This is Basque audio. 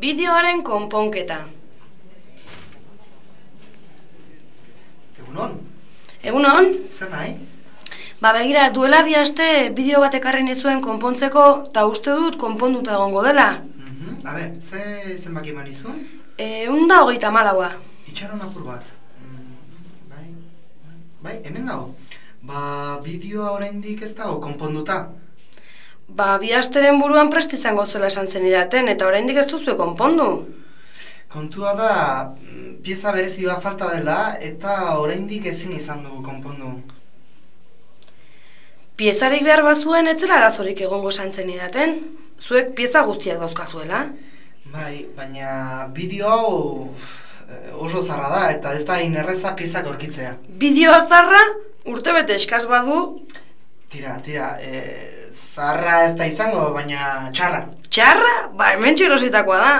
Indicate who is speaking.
Speaker 1: Bideoaren konponketa.
Speaker 2: Egunon,
Speaker 1: Egunon?
Speaker 2: zer nahi?
Speaker 1: Ba begira, duela bi aste bideo bat ekarri nizuen konpontzeko, eta uste dut konponduta egongo dela.
Speaker 2: Mhm. A ber, ze zenbaki eman izun?
Speaker 1: E, da hogeita malaua.
Speaker 2: Itxaron apur bat. Mm, bai, bai, bai, hemen dago. Ba, bideoa oraindik ez dago konponduta.
Speaker 1: Ba, bi asteren buruan prest izango zela esan zenidaten, eta oraindik ez duzue konpondu.
Speaker 2: Kontua da, mm, pieza berezi bat falta dela eta oraindik ezin izan dugu konpondu.
Speaker 1: Piezarik behar bazuen etzela arazorik egongo esan zenidaten. Zuek pieza guztiak dauzkazuela.
Speaker 2: Bai, baina bideo hau eh, oso zarra da eta ez da inerreza piezak aurkitzea.
Speaker 1: Bideoa zarra, urtebete eskaz badu,
Speaker 2: Tira, tira, e, zarra ez da izango, baina txarra.
Speaker 1: txarra, ba hemen txerositakoa da.